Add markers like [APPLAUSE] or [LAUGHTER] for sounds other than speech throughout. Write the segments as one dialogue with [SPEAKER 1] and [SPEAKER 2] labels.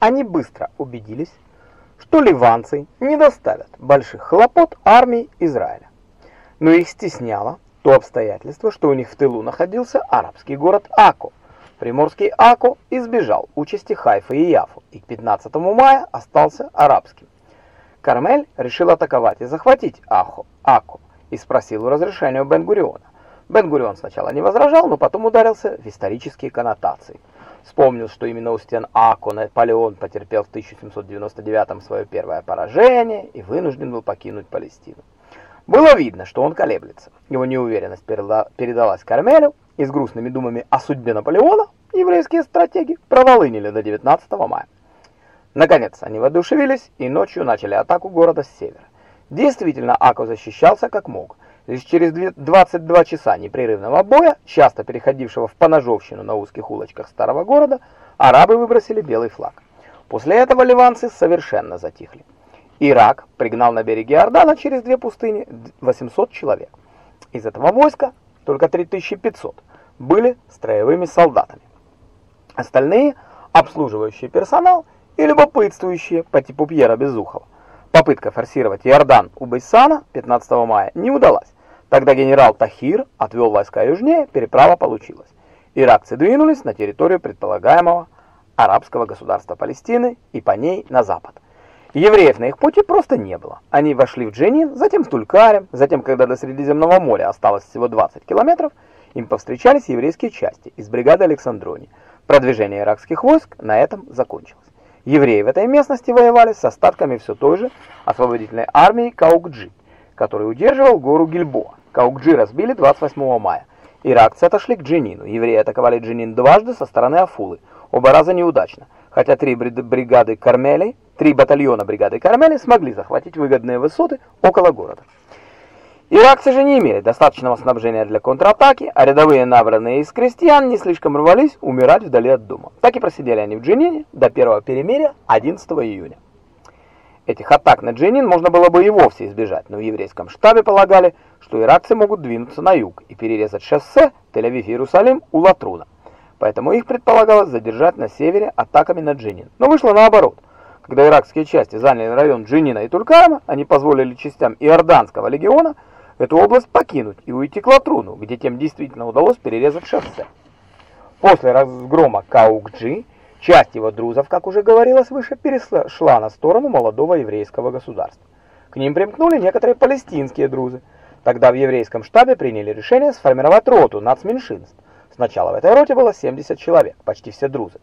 [SPEAKER 1] они быстро убедились, что ливанцы не доставят больших хлопот армии Израиля. Но их стесняло то обстоятельство, что у них в тылу находился арабский город Ако. Приморский Ако избежал участи Хайфа и Яфу и к 15 мая остался арабским. Кармель решил атаковать и захватить Ахо, Ако и спросил разрешения у Бен-Гуриона. Бен-Гурион сначала не возражал, но потом ударился в исторические коннотации. Вспомнил, что именно у стен Ако Наполеон потерпел в 1799 свое первое поражение и вынужден был покинуть Палестину. Было видно, что он колеблется. Его неуверенность передалась Кармелю, и с грустными думами о судьбе Наполеона еврейские стратеги проволынили до 19 мая. Наконец они воодушевились и ночью начали атаку города с севера. Действительно, Ако защищался как мог. Лишь через 22 часа непрерывного боя, часто переходившего в поножовщину на узких улочках старого города, арабы выбросили белый флаг. После этого ливанцы совершенно затихли. Ирак пригнал на береге Иордана через две пустыни 800 человек. Из этого войска только 3500 были строевыми солдатами. Остальные – обслуживающий персонал и любопытствующие по типу Пьера Безухова. Попытка форсировать Иордан у Бейсана 15 мая не удалась. Тогда генерал Тахир отвел войска южнее, переправа получилась. Иракцы двинулись на территорию предполагаемого арабского государства Палестины и по ней на запад. Евреев на их пути просто не было. Они вошли в Дженин, затем в Тулькарем, затем, когда до Средиземного моря осталось всего 20 километров, им повстречались еврейские части из бригады Александрони. Продвижение иракских войск на этом закончилось. Евреи в этой местности воевали с остатками все той же освободительной армии Каукджи, который удерживал гору Гильбоа. Каукджи разбили 28 мая. Иракцы отошли к Дженину. Евреи атаковали Дженин дважды со стороны Афулы, оба раза неудачно, хотя три бригады Кармелей, три батальона бригады Кармели смогли захватить выгодные высоты около города. Иракцы же не имели достаточного снабжения для контратаки, а рядовые набранные из крестьян не слишком рвались умирать вдали от дома. Так и просидели они в Дженине до первого перемирия 11 июня. Этих атак на Дженин можно было бы и вовсе избежать, но в еврейском штабе полагали, что иракцы могут двинуться на юг и перерезать шоссе Тель-Авив-Иерусалим у Латруна. Поэтому их предполагалось задержать на севере атаками на Дженин. Но вышло наоборот. Когда иракские части заняли район Дженина и Тулькарма, они позволили частям Иорданского легиона эту область покинуть и уйти к Латруну, где тем действительно удалось перерезать шоссе. После разгрома Каукджи Часть его друзов, как уже говорилось выше, перешла на сторону молодого еврейского государства. К ним примкнули некоторые палестинские друзы. Тогда в еврейском штабе приняли решение сформировать роту нацменьшинств. Сначала в этой роте было 70 человек, почти все друзы.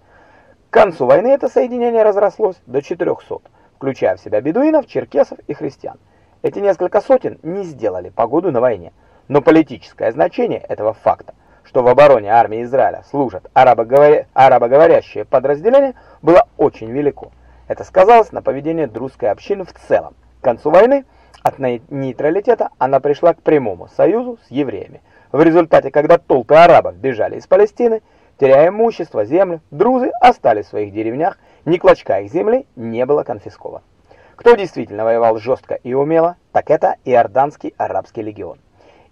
[SPEAKER 1] К концу войны это соединение разрослось до 400, включая в себя бедуинов, черкесов и христиан. Эти несколько сотен не сделали погоду на войне, но политическое значение этого факта – что в обороне армии Израиля служат арабоговоря... арабоговорящие подразделения, было очень велико. Это сказалось на поведении друзской общины в целом. К концу войны от нейтралитета она пришла к прямому союзу с евреями. В результате, когда толпы арабов бежали из Палестины, теряя имущество, землю, друзы остались в своих деревнях, ни клочка их земли не было конфисковано. Кто действительно воевал жестко и умело, так это Иорданский арабский легион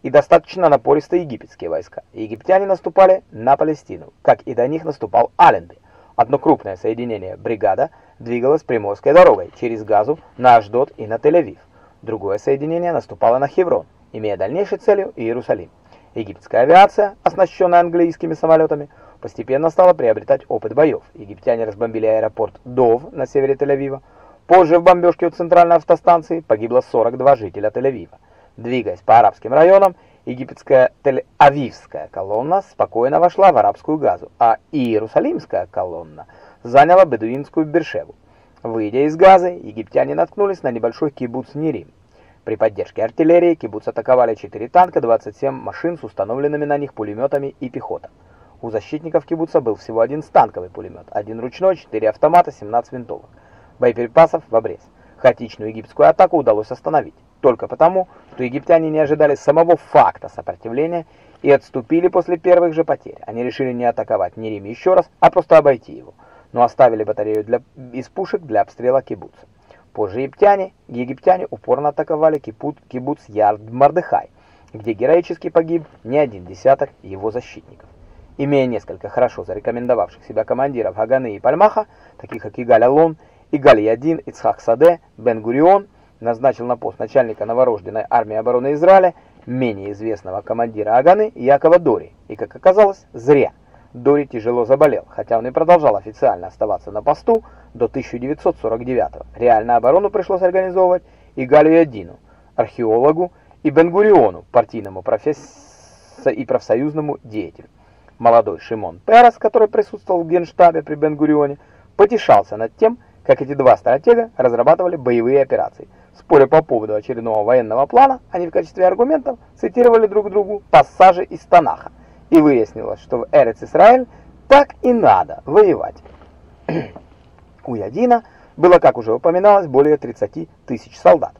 [SPEAKER 1] и достаточно напористые египетские войска. Египтяне наступали на Палестину, как и до них наступал Аленды. Одно крупное соединение бригада двигалось Приморской дорогой через Газу на Аждот и на Тель-Авив. Другое соединение наступало на Хеврон, имея дальнейшей целью Иерусалим. Египетская авиация, оснащенная английскими самолетами, постепенно стала приобретать опыт боев. Египтяне разбомбили аэропорт Дов на севере Тель-Авива. Позже в бомбежке у центральной автостанции погибло 42 жителя Тель-Авива. Двигаясь по арабским районам, египетская Тель-Авивская колонна спокойно вошла в арабскую Газу, а Иерусалимская колонна заняла бедуинскую Бершеву. Выйдя из Газы, египтяне наткнулись на небольшой кибуц Нерим. При поддержке артиллерии кибуц атаковали 4 танка, 27 машин с установленными на них пулеметами и пехота. У защитников кибуца был всего один станковый пулемет, один ручной, 4 автомата, 17 винтовок. Боеприпасов в обрез. Хаотичную египетскую атаку удалось остановить только потому, что египтяне не ожидали самого факта сопротивления и отступили после первых же потерь. Они решили не атаковать Нерим еще раз, а просто обойти его, но оставили батарею для, из пушек для обстрела кибуца. Позже египтяне, египтяне упорно атаковали кибуц, кибуц Ярд-Мардыхай, где героически погиб не один десяток его защитников. Имея несколько хорошо зарекомендовавших себя командиров Хаганы и Пальмаха, таких как Игаль Алон, Игаль Ядин, Ицхак Саде, Бен-Гурион, назначил на пост начальника новорожденной армии обороны Израиля менее известного командира Аганы Якова Дори, и, как оказалось, зря. Дори тяжело заболел, хотя он и продолжал официально оставаться на посту до 1949 -го. Реально оборону пришлось организовывать Игалю Ядину, археологу, и Бен-Гуриону, партийному профессору и профсоюзному деятелю. Молодой Шимон Перес, который присутствовал в генштабе при Бен-Гурионе, потешался над тем, как эти два стратега разрабатывали боевые операции. Споря по поводу очередного военного плана, они в качестве аргументов цитировали друг другу пассажи из Танаха. И выяснилось, что в Эрец-Исраэль так и надо воевать. [CLEARS THROAT] У Ядина было, как уже упоминалось, более 30 тысяч солдат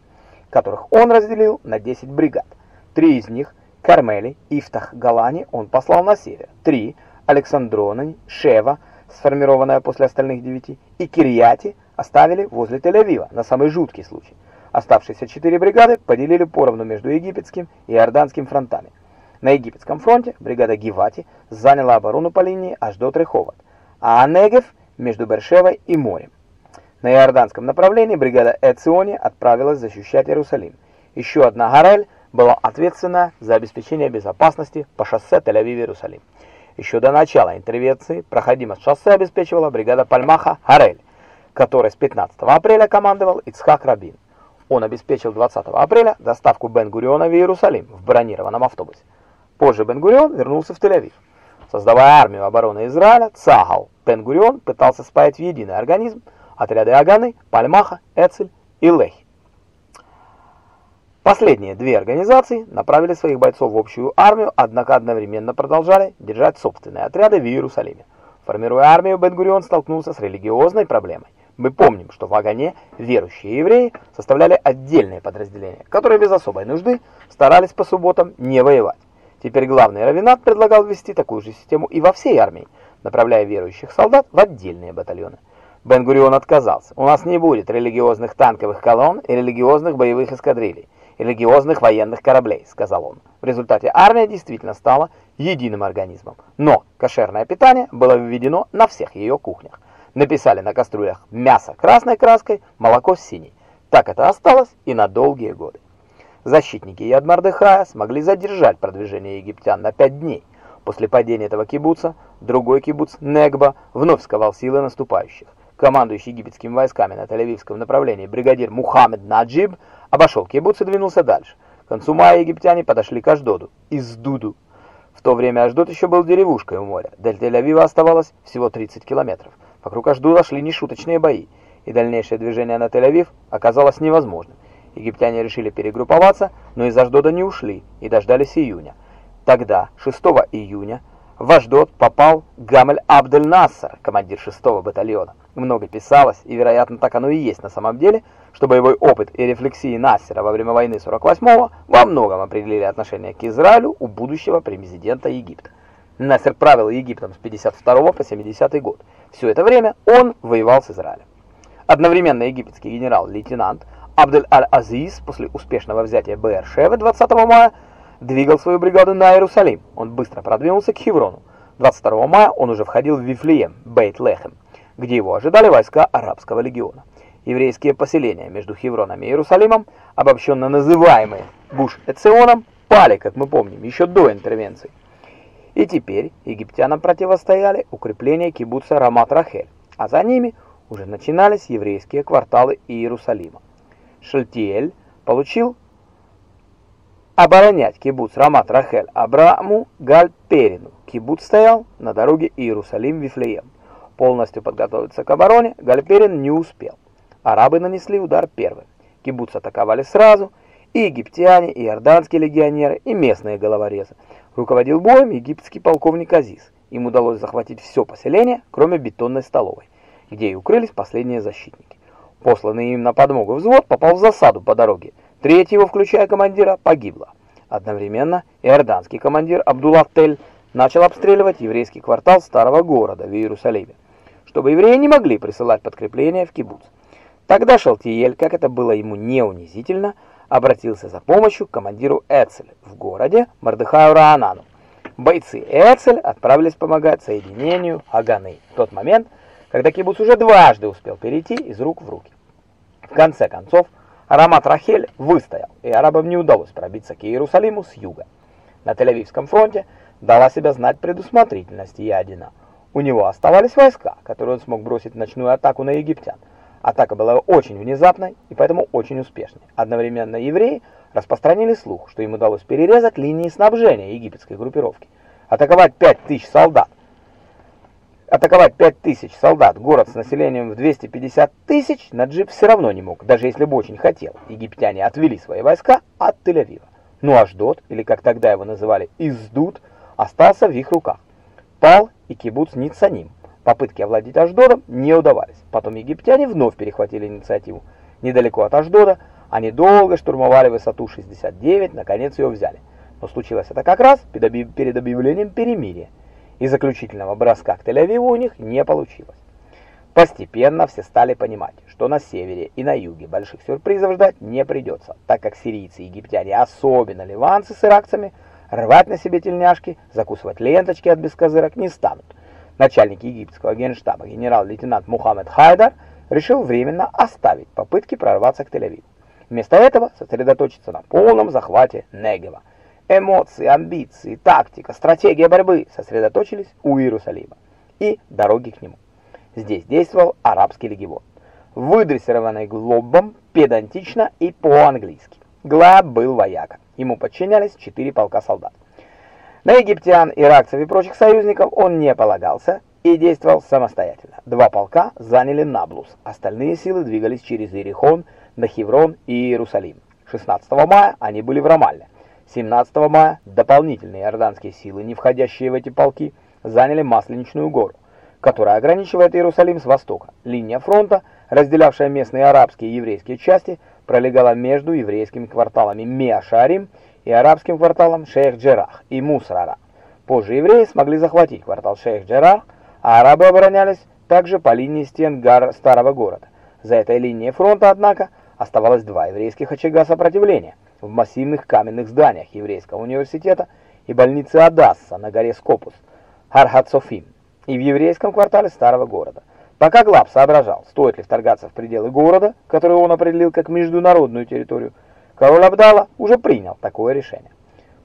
[SPEAKER 1] которых он разделил на 10 бригад. Три из них – Кармели, Ифтах, Галани – он послал на север. Три – Александроны, Шева, сформированная после остальных девяти, и Кирьяти оставили возле Тель-Авива на самый жуткий случай. Оставшиеся четыре бригады поделили поровну между египетским и иорданским фронтами. На египетском фронте бригада Гивати заняла оборону по линии аж до Треховат, а Анегев между Бершевой и морем. На иорданском направлении бригада Эциони отправилась защищать Иерусалим. Еще одна Гарель была ответственна за обеспечение безопасности по шоссе Тель-Авив-Иерусалим. Еще до начала интервенции проходимость шоссе обеспечивала бригада Пальмаха Харель, которой с 15 апреля командовал Ицхак Рабин. Он обеспечил 20 апреля доставку Бен-Гуриона в Иерусалим в бронированном автобусе. Позже Бен-Гурион вернулся в Тель-Авив. Создавая армию обороны Израиля, Цагал Бен-Гурион пытался спаять в единый организм отряды Аганы, Пальмаха, Эцель и Лехи. Последние две организации направили своих бойцов в общую армию, однако одновременно продолжали держать собственные отряды в Иерусалиме. Формируя армию, Бен-Гурион столкнулся с религиозной проблемой. Мы помним, что в Агане верующие евреи составляли отдельные подразделения, которые без особой нужды старались по субботам не воевать. Теперь главный раввинат предлагал ввести такую же систему и во всей армии, направляя верующих солдат в отдельные батальоны. Бен-Гурион отказался. У нас не будет религиозных танковых колонн и религиозных боевых эскадрилей, религиозных военных кораблей, сказал он. В результате армия действительно стала единым организмом. Но кошерное питание было введено на всех ее кухнях. Написали на кастрюлях мясо красной краской, молоко синей. Так это осталось и на долгие годы. Защитники Ядмардыхая смогли задержать продвижение египтян на пять дней. После падения этого кибуца другой кибуц Негба вновь сковал силы наступающих командующий египетскими войсками на Тель-Авивском направлении бригадир Мухаммед Наджиб, обошел кибуц и двинулся дальше. К концу мая египтяне подошли к Аждоду, из Дуду. В то время Аждод еще был деревушкой у моря. До Тель-Авива оставалось всего 30 километров. Вокруг Аждуда шли нешуточные бои, и дальнейшее движение на Тель-Авив оказалось невозможным. Египтяне решили перегрупповаться, но из Аждода не ушли и дождались июня. Тогда, 6 июня, в Аждот попал Гамель Абдель-Нассер, командир 6-го батальона. Много писалось, и, вероятно, так оно и есть на самом деле, что боевой опыт и рефлексии Нассера во время войны 48-го во многом определили отношение к Израилю у будущего президента Египта. Нассер правил Египтом с 52 по 70 год. Все это время он воевал с Израилем. Одновременно египетский генерал-лейтенант Абдель Аль-Азиз после успешного взятия Бэр-Шевы 20 мая двигал свою бригаду на Иерусалим. Он быстро продвинулся к Хеврону. 22 мая он уже входил в Вифлеем, Бейт-Лехем, где его ожидали войска арабского легиона. Еврейские поселения между Хевроном и Иерусалимом, обобщенно называемые Буш-Эционом, пали, как мы помним, еще до интервенции. И теперь египтянам противостояли укрепления кибуца Рамат-Рахель, а за ними уже начинались еврейские кварталы Иерусалима. Шальтиэль получил оборонять кибуц Рамат Рахель Абраму Гальперину. Кибуц стоял на дороге Иерусалим-Вифлеем. Полностью подготовиться к обороне Гальперин не успел. Арабы нанесли удар первым. Кибуц атаковали сразу, и египтяне, и иорданские легионеры, и местные головорезы. Руководил боем египетский полковник Азиз. Им удалось захватить все поселение, кроме бетонной столовой, где и укрылись последние защитники. Посланный им на подмогу взвод попал в засаду по дороге, Третьего, включая командира, погибло. Одновременно иорданский командир Абдулlah Тель начал обстреливать еврейский квартал старого города в Иерусалиме, чтобы евреи не могли присылать подкрепления в кибуц. Тогда Шалтиель, как это было ему не унизительно, обратился за помощью к командиру Эцель в городе Мордыхаю Раанану. бойцы Эцель отправились помогать соединению Аганы в тот момент, когда кибуц уже дважды успел перейти из рук в руки. В конце концов, аромат Рахель выстоял, и арабам не удалось пробиться к Иерусалиму с юга. На Тель-Авивском фронте дала себя знать предусмотрительность Ядина. У него оставались войска, которые он смог бросить в ночную атаку на египтян. Атака была очень внезапной и поэтому очень успешной. Одновременно евреи распространили слух, что им удалось перерезать линии снабжения египетской группировки. Атаковать 5000 солдат. Атаковать 5000 солдат, город с населением в 250 тысяч, Наджиб все равно не мог, даже если бы очень хотел. Египтяне отвели свои войска от Тель-Авива. Ну Аждот, или как тогда его называли, Издут, остался в их руках. Пал и кибуц Ницаним. Попытки овладеть Аждодом не удавались. Потом египтяне вновь перехватили инициативу. Недалеко от Аждода они долго штурмовали высоту 69, наконец ее взяли. Но случилось это как раз перед объявлением перемирия, и заключительного броска к Тель-Авиву у них не получилось. Постепенно все стали понимать, что на севере и на юге больших сюрпризов ждать не придется, так как сирийцы и египтяне, особенно ливанцы с иракцами, рвать на себе тельняшки, закусывать ленточки от бескозырок не станут начальник египетского генштаба генерал-лейтенант Мухаммед Хайдар решил временно оставить попытки прорваться к Тель-Авиву. Вместо этого сосредоточиться на полном захвате Негева. Эмоции, амбиции, тактика, стратегия борьбы сосредоточились у Иерусалима и дороги к нему. Здесь действовал арабский легион, выдрессированный Глобом педантично и по-английски. Глаб был вояка, ему подчинялись четыре полка солдат. На египтян, иракцев и прочих союзников он не полагался и действовал самостоятельно. Два полка заняли Наблус, остальные силы двигались через Иерихон, на Хеврон и Иерусалим. 16 мая они были в Рамалле. 17 мая дополнительные иорданские силы, не входящие в эти полки, заняли Масленичную гору, которая ограничивает Иерусалим с востока. Линия фронта, разделявшая местные арабские и еврейские части, пролегала между еврейскими кварталами Меашарим и арабским кварталом Шейх-Джерах и Мусрара. Позже евреи смогли захватить квартал Шейх-Джерах, а арабы оборонялись также по линии стен гар старого города. За этой линией фронта, однако, оставалось два еврейских очага сопротивления в массивных каменных зданиях еврейского университета и больницы Адасса на горе Скопус, Хархат-Софим, и в еврейском квартале старого города. Пока Глаб соображал, стоит ли вторгаться в пределы города, который он определил как международную территорию, Король Абдала уже принял такое решение.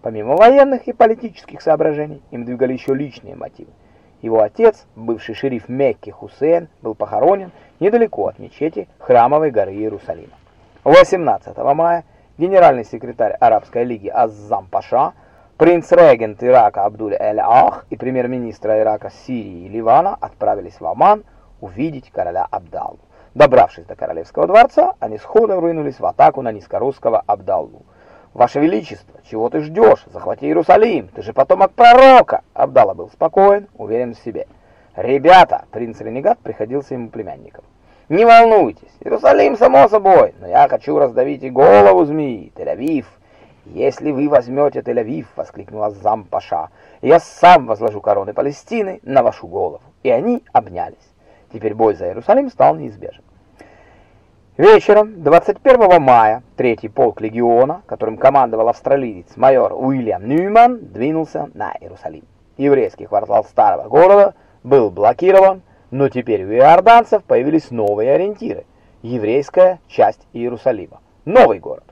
[SPEAKER 1] Помимо военных и политических соображений, им двигали еще личные мотивы. Его отец, бывший шериф Мекки Хусейн, был похоронен недалеко от мечети Храмовой горы Иерусалима. 18 мая генеральный секретарь Арабской лиги Аззам Паша, принц-регент Ирака Абдуль Эль-Ах и премьер-министр Ирака, Сирии и Ливана отправились в Оман увидеть короля Абдаллу. Добравшись до королевского дворца, они сходу ринулись в атаку на низкорусского Абдаллу. «Ваше Величество, чего ты ждешь? Захвати Иерусалим, ты же потомок пророка!» Абдалла был спокоен, уверен в себе. «Ребята!» — принц-ренегат приходился ему племянником. «Не волнуйтесь, Иерусалим само собой, но я хочу раздавить и голову змеи, Тель-Авив!» «Если вы возьмете Тель-Авив!» — воскликнул Азам-Паша. «Я сам возложу короны Палестины на вашу голову!» И они обнялись. Теперь бой за Иерусалим стал неизбежен. Вечером 21 мая третий полк легиона, которым командовал австралиец майор Уильям Ньюман, двинулся на Иерусалим. Еврейский квартал старого города был блокирован, но теперь у иорданцев появились новые ориентиры – еврейская часть Иерусалима, новый город.